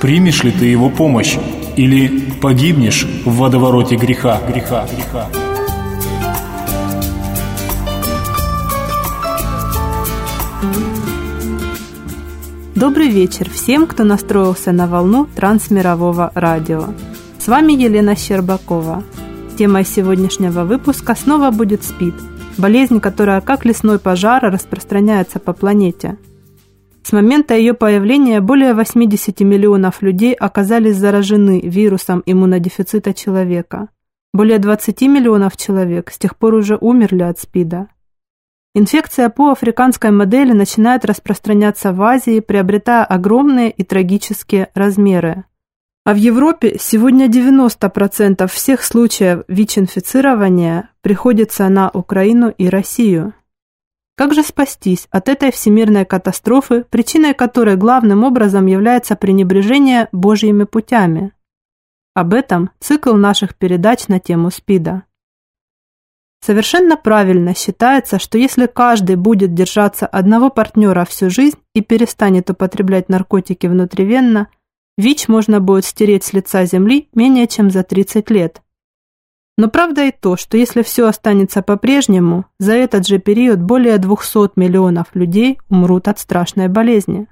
Примешь ли ты его помощь или погибнешь в водовороте греха, греха, греха. Добрый вечер всем, кто настроился на волну трансмирового радио. С вами Елена Щербакова. Темой сегодняшнего выпуска снова будет СПИД, болезнь, которая как лесной пожар распространяется по планете. С момента ее появления более 80 миллионов людей оказались заражены вирусом иммунодефицита человека. Более 20 миллионов человек с тех пор уже умерли от СПИДа. Инфекция по африканской модели начинает распространяться в Азии, приобретая огромные и трагические размеры. А в Европе сегодня 90% всех случаев ВИЧ-инфицирования приходится на Украину и Россию. Как же спастись от этой всемирной катастрофы, причиной которой главным образом является пренебрежение Божьими путями? Об этом цикл наших передач на тему СПИДа. Совершенно правильно считается, что если каждый будет держаться одного партнера всю жизнь и перестанет употреблять наркотики внутривенно, ВИЧ можно будет стереть с лица земли менее чем за 30 лет. Но правда и то, что если все останется по-прежнему, за этот же период более 200 миллионов людей умрут от страшной болезни.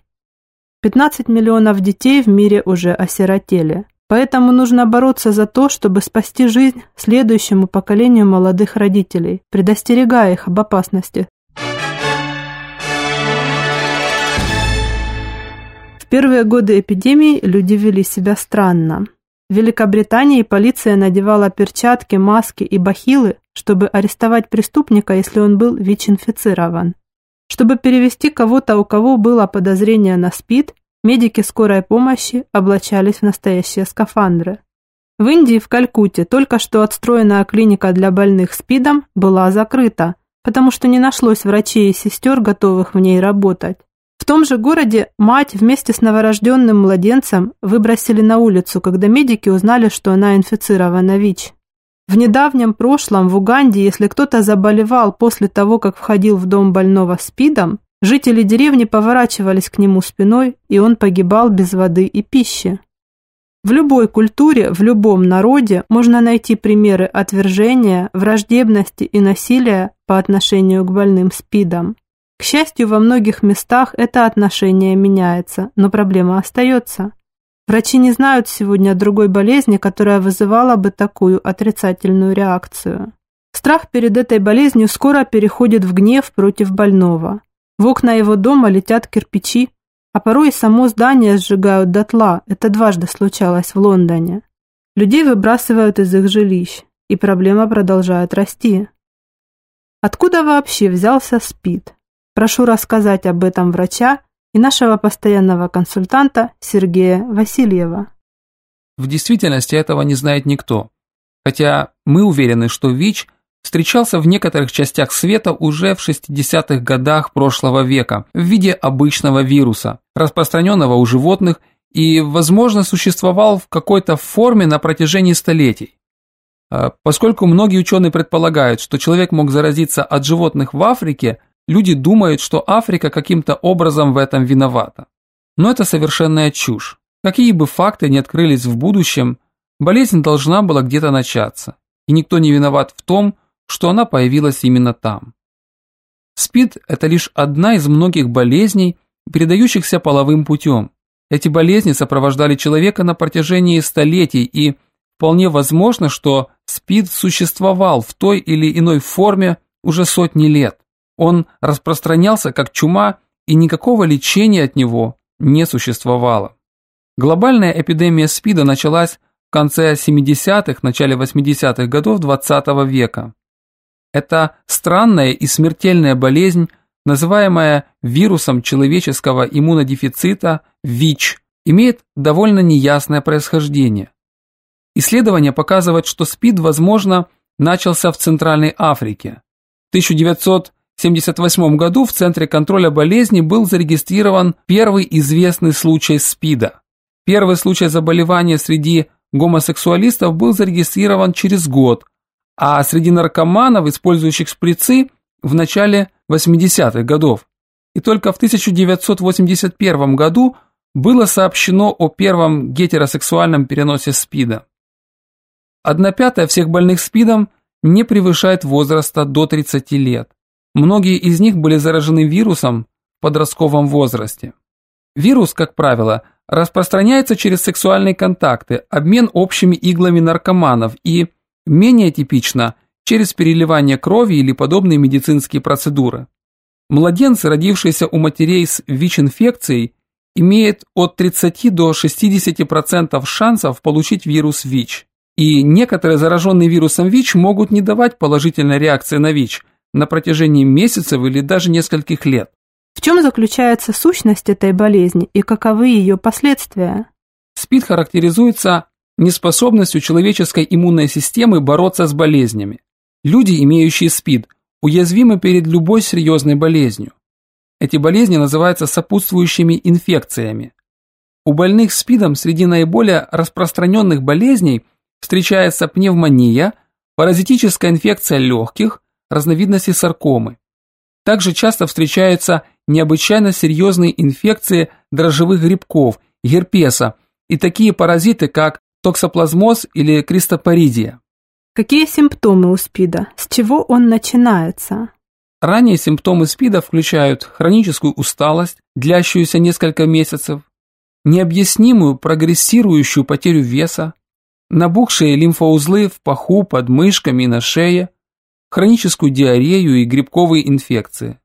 15 миллионов детей в мире уже осиротели. Поэтому нужно бороться за то, чтобы спасти жизнь следующему поколению молодых родителей, предостерегая их об опасности. В первые годы эпидемии люди вели себя странно. В Великобритании полиция надевала перчатки, маски и бахилы, чтобы арестовать преступника, если он был ВИЧ-инфицирован. Чтобы перевести кого-то, у кого было подозрение на СПИД, Медики скорой помощи облачались в настоящие скафандры. В Индии, в Калькутте, только что отстроенная клиника для больных СПИДом была закрыта, потому что не нашлось врачей и сестер, готовых в ней работать. Том же городе мать вместе с новорожденным младенцем выбросили на улицу, когда медики узнали, что она инфицирована ВИЧ. В недавнем прошлом в Уганде, если кто-то заболевал после того, как входил в дом больного СПИДом, Жители деревни поворачивались к нему спиной, и он погибал без воды и пищи. В любой культуре, в любом народе можно найти примеры отвержения, враждебности и насилия по отношению к больным СПИДом. К счастью, во многих местах это отношение меняется, но проблема остается. Врачи не знают сегодня другой болезни, которая вызывала бы такую отрицательную реакцию. Страх перед этой болезнью скоро переходит в гнев против больного. В окна его дома летят кирпичи, а порой само здание сжигают дотла. Это дважды случалось в Лондоне. Людей выбрасывают из их жилищ, и проблема продолжает расти. Откуда вообще взялся СПИД? Прошу рассказать об этом врача и нашего постоянного консультанта Сергея Васильева. В действительности этого не знает никто. Хотя мы уверены, что ВИЧ встречался в некоторых частях света уже в 60-х годах прошлого века в виде обычного вируса, распространенного у животных и, возможно, существовал в какой-то форме на протяжении столетий. А, поскольку многие ученые предполагают, что человек мог заразиться от животных в Африке, люди думают, что Африка каким-то образом в этом виновата. Но это совершенная чушь. Какие бы факты ни открылись в будущем, болезнь должна была где-то начаться, и никто не виноват в том, что она появилась именно там. СПИД – это лишь одна из многих болезней, передающихся половым путем. Эти болезни сопровождали человека на протяжении столетий, и вполне возможно, что СПИД существовал в той или иной форме уже сотни лет. Он распространялся как чума, и никакого лечения от него не существовало. Глобальная эпидемия СПИДа началась в конце 70-х, начале 80-х годов 20 -го века. Это странная и смертельная болезнь, называемая вирусом человеческого иммунодефицита ВИЧ, имеет довольно неясное происхождение. Исследования показывают, что СПИД, возможно, начался в Центральной Африке. В 1978 году в Центре контроля болезней был зарегистрирован первый известный случай СПИДа. Первый случай заболевания среди гомосексуалистов был зарегистрирован через год, а среди наркоманов, использующих шприцы, в начале 80-х годов. И только в 1981 году было сообщено о первом гетеросексуальном переносе СПИДа. Одна пятая всех больных СПИДом не превышает возраста до 30 лет. Многие из них были заражены вирусом в подростковом возрасте. Вирус, как правило, распространяется через сексуальные контакты, обмен общими иглами наркоманов и Менее типично через переливание крови или подобные медицинские процедуры. Младенцы, родившиеся у матерей с ВИЧ-инфекцией, имеют от 30 до 60% шансов получить вирус ВИЧ. И некоторые зараженные вирусом ВИЧ могут не давать положительной реакции на ВИЧ на протяжении месяцев или даже нескольких лет. В чем заключается сущность этой болезни и каковы ее последствия? СПИД характеризуется неспособностью человеческой иммунной системы бороться с болезнями. Люди, имеющие СПИД, уязвимы перед любой серьезной болезнью. Эти болезни называются сопутствующими инфекциями. У больных СПИДом среди наиболее распространенных болезней встречается пневмония, паразитическая инфекция легких, разновидности саркомы. Также часто встречаются необычайно серьезные инфекции дрожжевых грибков, герпеса и такие паразиты, как токсоплазмоз или кристопаридия. Какие симптомы у СПИДа? С чего он начинается? Ранние симптомы СПИДа включают хроническую усталость, длящуюся несколько месяцев, необъяснимую прогрессирующую потерю веса, набухшие лимфоузлы в паху, под мышками и на шее, хроническую диарею и грибковые инфекции.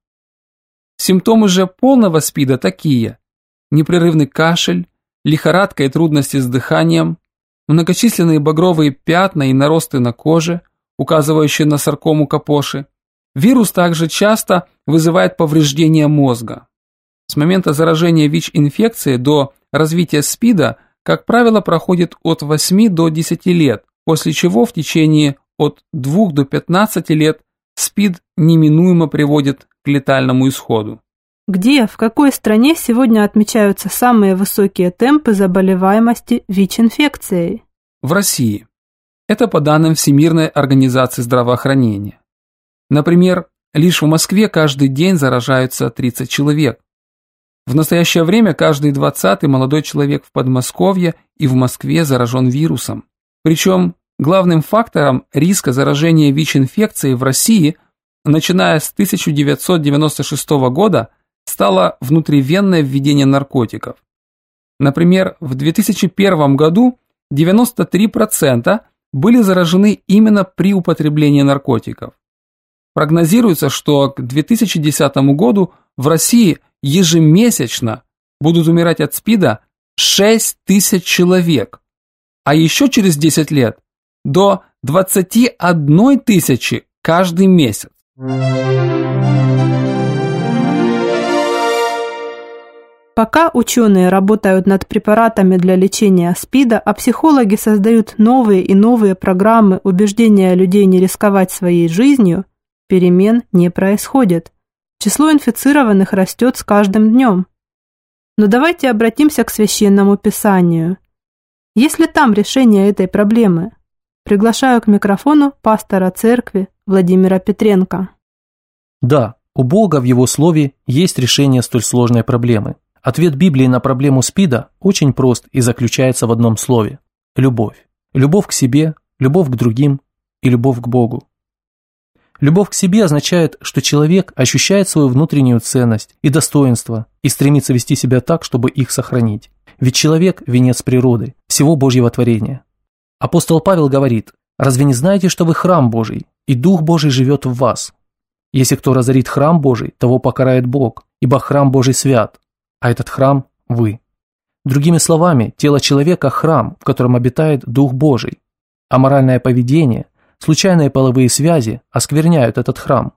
Симптомы же полного СПИДа такие – непрерывный кашель, лихорадка и трудности с дыханием, многочисленные багровые пятна и наросты на коже, указывающие на саркому капоши. Вирус также часто вызывает повреждение мозга. С момента заражения ВИЧ-инфекцией до развития СПИДа, как правило, проходит от 8 до 10 лет, после чего в течение от 2 до 15 лет СПИД неминуемо приводит к летальному исходу. Где, в какой стране сегодня отмечаются самые высокие темпы заболеваемости ВИЧ-инфекцией? В России. Это по данным Всемирной организации здравоохранения. Например, лишь в Москве каждый день заражаются 30 человек. В настоящее время каждый 20 молодой человек в Подмосковье и в Москве заражен вирусом. Причем главным фактором риска заражения ВИЧ-инфекцией в России, начиная с 1996 года, стало внутривенное введение наркотиков. Например, в 2001 году 93% были заражены именно при употреблении наркотиков. Прогнозируется, что к 2010 году в России ежемесячно будут умирать от СПИДа 6 тысяч человек, а еще через 10 лет до 21 тысячи каждый месяц. Пока ученые работают над препаратами для лечения СПИДа, а психологи создают новые и новые программы убеждения людей не рисковать своей жизнью, перемен не происходит. Число инфицированных растет с каждым днем. Но давайте обратимся к священному писанию. Есть ли там решение этой проблемы? Приглашаю к микрофону пастора церкви Владимира Петренко. Да, у Бога в Его Слове есть решение столь сложной проблемы. Ответ Библии на проблему СПИДа очень прост и заключается в одном слове – любовь. Любовь к себе, любовь к другим и любовь к Богу. Любовь к себе означает, что человек ощущает свою внутреннюю ценность и достоинство и стремится вести себя так, чтобы их сохранить. Ведь человек – венец природы, всего Божьего творения. Апостол Павел говорит, «Разве не знаете, что вы храм Божий, и Дух Божий живет в вас? Если кто разорит храм Божий, того покарает Бог, ибо храм Божий свят, а этот храм – вы». Другими словами, тело человека – храм, в котором обитает Дух Божий, а моральное поведение, случайные половые связи оскверняют этот храм.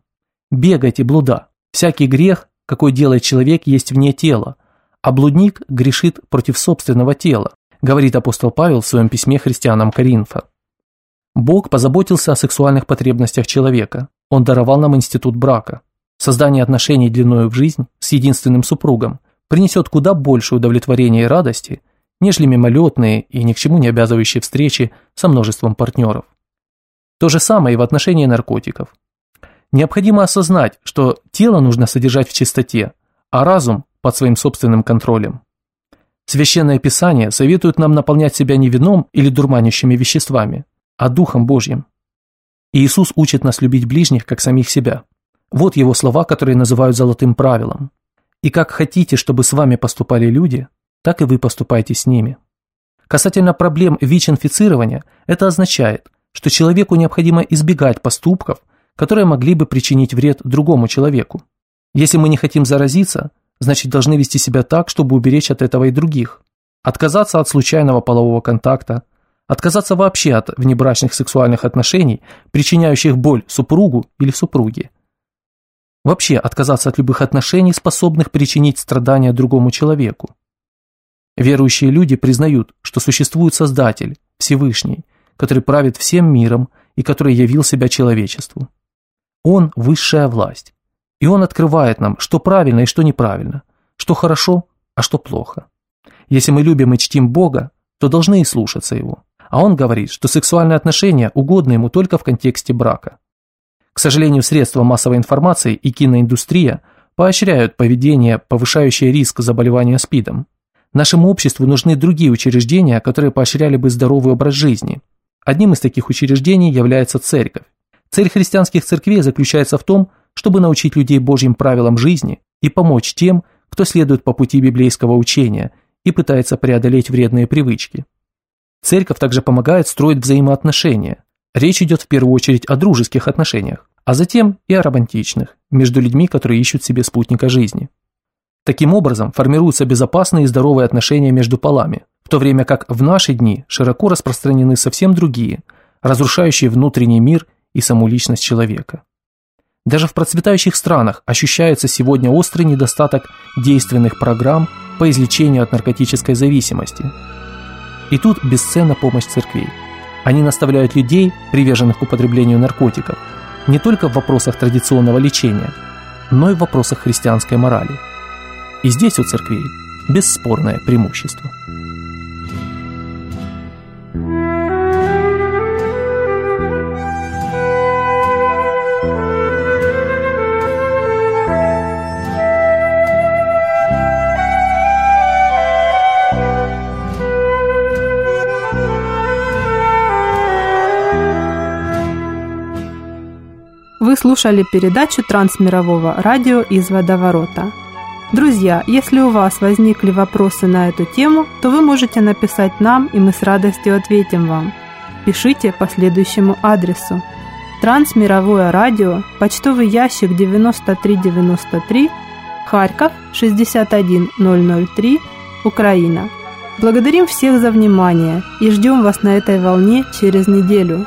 Бегайте, блуда. Всякий грех, какой делает человек, есть вне тела, а блудник грешит против собственного тела, говорит апостол Павел в своем письме христианам Коринфа. Бог позаботился о сексуальных потребностях человека. Он даровал нам институт брака. Создание отношений длиною в жизнь с единственным супругом принесет куда больше удовлетворения и радости, нежели мимолетные и ни к чему не обязывающие встречи со множеством партнеров. То же самое и в отношении наркотиков. Необходимо осознать, что тело нужно содержать в чистоте, а разум под своим собственным контролем. Священное Писание советует нам наполнять себя не вином или дурманящими веществами, а Духом Божьим. Иисус учит нас любить ближних, как самих себя. Вот его слова, которые называют золотым правилом. «И как хотите, чтобы с вами поступали люди, так и вы поступайте с ними». Касательно проблем ВИЧ-инфицирования, это означает, что человеку необходимо избегать поступков, которые могли бы причинить вред другому человеку. Если мы не хотим заразиться, значит должны вести себя так, чтобы уберечь от этого и других. Отказаться от случайного полового контакта, отказаться вообще от внебрачных сексуальных отношений, причиняющих боль супругу или супруге. Вообще отказаться от любых отношений, способных причинить страдания другому человеку. Верующие люди признают, что существует Создатель, Всевышний, который правит всем миром и который явил себя человечеству. Он – высшая власть. И он открывает нам, что правильно и что неправильно, что хорошо, а что плохо. Если мы любим и чтим Бога, то должны и слушаться Его. А он говорит, что сексуальные отношения угодны ему только в контексте брака. К сожалению, средства массовой информации и киноиндустрия поощряют поведение, повышающее риск заболевания СПИДом. Нашему обществу нужны другие учреждения, которые поощряли бы здоровый образ жизни. Одним из таких учреждений является церковь. Цель христианских церквей заключается в том, чтобы научить людей Божьим правилам жизни и помочь тем, кто следует по пути библейского учения и пытается преодолеть вредные привычки. Церковь также помогает строить взаимоотношения. Речь идет в первую очередь о дружеских отношениях, а затем и о романтичных, между людьми, которые ищут себе спутника жизни. Таким образом формируются безопасные и здоровые отношения между полами, в то время как в наши дни широко распространены совсем другие, разрушающие внутренний мир и саму личность человека. Даже в процветающих странах ощущается сегодня острый недостаток действенных программ по излечению от наркотической зависимости. И тут бесценна помощь церквей. Они наставляют людей, приверженных к употреблению наркотиков, не только в вопросах традиционного лечения, но и в вопросах христианской морали. И здесь у церквей бесспорное преимущество. Вы слушали передачу Трансмирового радио из Водоворота. Друзья, если у вас возникли вопросы на эту тему, то вы можете написать нам, и мы с радостью ответим вам. Пишите по следующему адресу. Трансмировое радио, почтовый ящик 9393, Харьков 61003, Украина. Благодарим всех за внимание и ждем вас на этой волне через неделю.